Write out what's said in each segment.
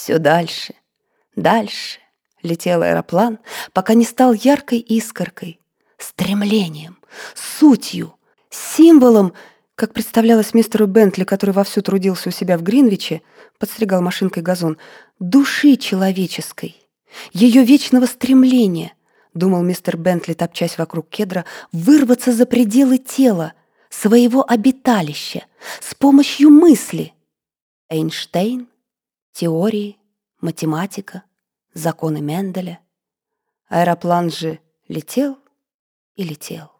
Все дальше, дальше летел аэроплан, пока не стал яркой искоркой, стремлением, сутью, символом, как представлялось мистеру Бентли, который вовсю трудился у себя в Гринвиче, подстригал машинкой газон, души человеческой, ее вечного стремления, думал мистер Бентли, топчась вокруг кедра, вырваться за пределы тела, своего обиталища, с помощью мысли. Эйнштейн, теории, математика, законы Менделя. Аэроплан же летел и летел.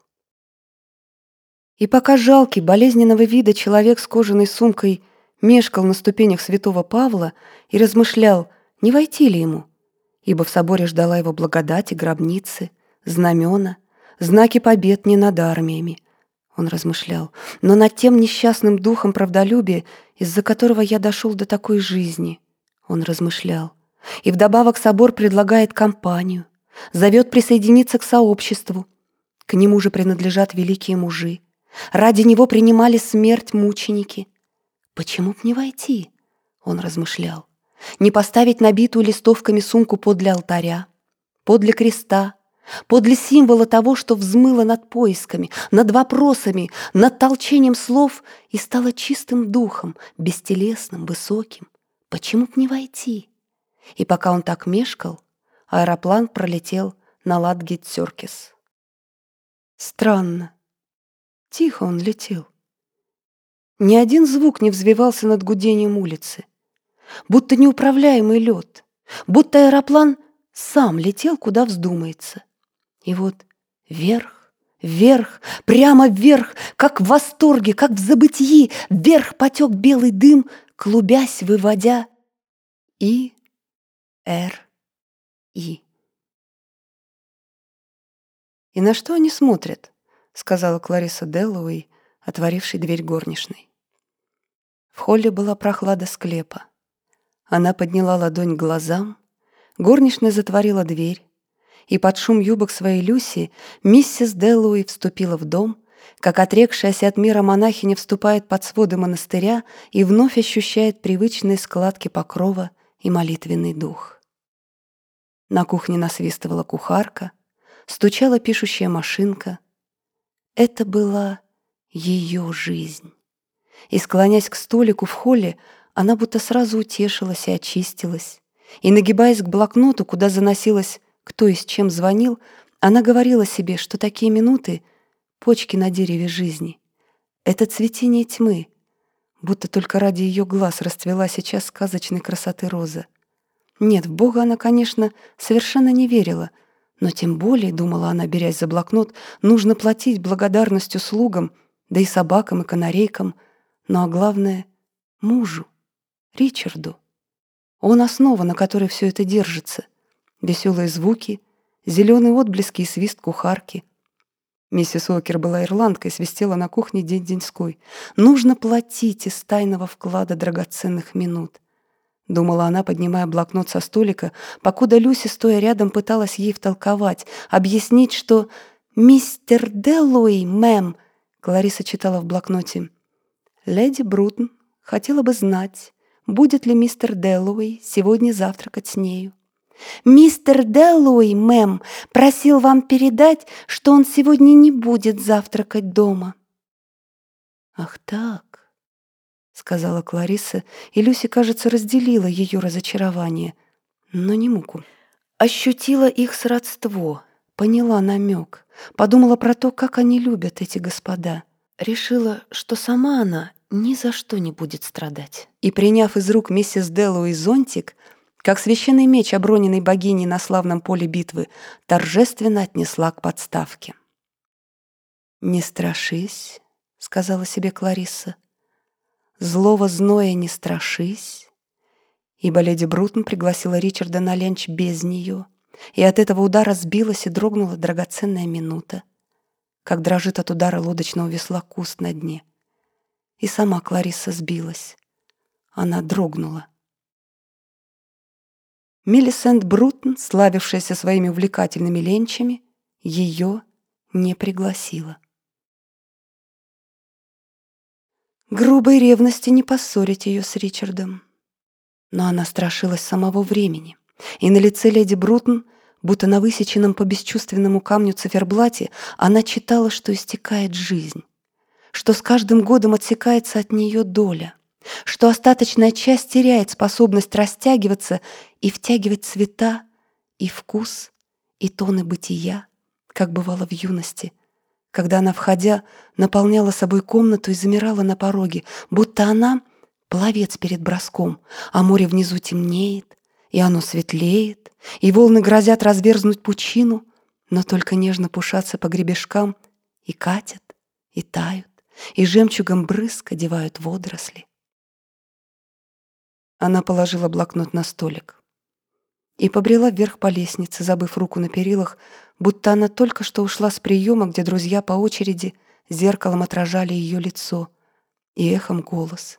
И пока жалкий, болезненного вида человек с кожаной сумкой мешкал на ступенях святого Павла и размышлял, не войти ли ему, ибо в соборе ждала его благодать и гробницы, знамена, знаки побед не над армиями, он размышлял, но над тем несчастным духом правдолюбия, из-за которого я дошел до такой жизни, он размышлял. И вдобавок собор предлагает компанию, зовет присоединиться к сообществу. К нему же принадлежат великие мужи. Ради него принимали смерть мученики. Почему б не войти? Он размышлял. Не поставить набитую листовками сумку подле алтаря, подле креста, подле символа того, что взмыло над поисками, над вопросами, над толчением слов и стало чистым духом, бестелесным, высоким. Почему б не войти? И пока он так мешкал, аэроплан пролетел на Ладгит-Сёркис. Странно. Тихо он летел. Ни один звук не взвивался над гудением улицы. Будто неуправляемый лед. Будто аэроплан сам летел, куда вздумается. И вот вверх, вверх, прямо вверх, как в восторге, как в забытии, вверх потек белый дым, клубясь, выводя И, Р, И. «И на что они смотрят?» — сказала Клариса Деллоуэй, отворившей дверь горничной. В холле была прохлада склепа. Она подняла ладонь к глазам, горничная затворила дверь, и под шум юбок своей Люси миссис Деллоуэй вступила в дом, как отрекшаяся от мира монахиня вступает под своды монастыря и вновь ощущает привычные складки покрова и молитвенный дух. На кухне насвистывала кухарка, стучала пишущая машинка. Это была ее жизнь. И, склонясь к столику в холле, она будто сразу утешилась и очистилась. И, нагибаясь к блокноту, куда заносилась кто и с чем звонил, она говорила себе, что такие минуты — почки на дереве жизни. Это цветение тьмы, будто только ради ее глаз расцвела сейчас сказочной красоты роза. Нет, в Бога она, конечно, совершенно не верила, но тем более, думала она, берясь за блокнот, нужно платить благодарностью слугам, да и собакам, и канарейкам, ну а главное — мужу. Ричарду. Он основа, на которой все это держится. Веселые звуки, зеленые отблески и свист кухарки. Миссис Уокер была ирландкой, свистела на кухне день-деньской. Нужно платить из тайного вклада драгоценных минут. Думала она, поднимая блокнот со столика, покуда Люси, стоя рядом, пыталась ей втолковать, объяснить, что «Мистер Деллоуи, мэм», Клариса читала в блокноте, «Леди Брутон хотела бы знать, будет ли мистер Дэллоуэй сегодня завтракать с нею. «Мистер Дэллоуэй, мэм, просил вам передать, что он сегодня не будет завтракать дома». «Ах так», — сказала Клариса, и Люси, кажется, разделила ее разочарование, но не муку. Ощутила их сродство, поняла намек, подумала про то, как они любят эти господа. Решила, что сама она ни за что не будет страдать. И, приняв из рук миссис Деллоуи зонтик, как священный меч оброненной богини на славном поле битвы, торжественно отнесла к подставке. «Не страшись», — сказала себе Кларисса, — «злого зноя не страшись», ибо леди Брутон пригласила Ричарда на ленч без нее, и от этого удара сбилась и дрогнула драгоценная минута, как дрожит от удара лодочного весла куст на дне. И сама Кларисса сбилась. Она дрогнула. Миллисент Брутон, славившаяся своими увлекательными ленчами, ее не пригласила. Грубой ревности не поссорить ее с Ричардом. Но она страшилась самого времени, и на лице леди Брутон, будто на высеченном по бесчувственному камню циферблате, она читала, что истекает жизнь, что с каждым годом отсекается от нее доля, что остаточная часть теряет способность растягиваться и втягивать цвета и вкус, и тоны бытия, как бывало в юности, когда она, входя, наполняла собой комнату и замирала на пороге, будто она — пловец перед броском, а море внизу темнеет, и оно светлеет, и волны грозят разверзнуть пучину, но только нежно пушатся по гребешкам и катят, и тают, и жемчугом брызг одевают водоросли. Она положила блокнот на столик и побрела вверх по лестнице, забыв руку на перилах, будто она только что ушла с приема, где друзья по очереди зеркалом отражали ее лицо и эхом голос.